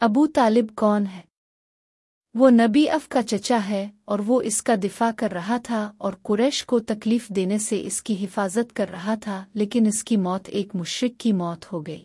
ابو طالب کون ہے؟ وہ نبی اف کا چچا ہے اور وہ اس کا دفاع کر رہا تھا اور قریش کو تکلیف دینے سے اس کی حفاظت کر رہا تھا لیکن اس کی موت ایک مشرق کی موت ہو گئی۔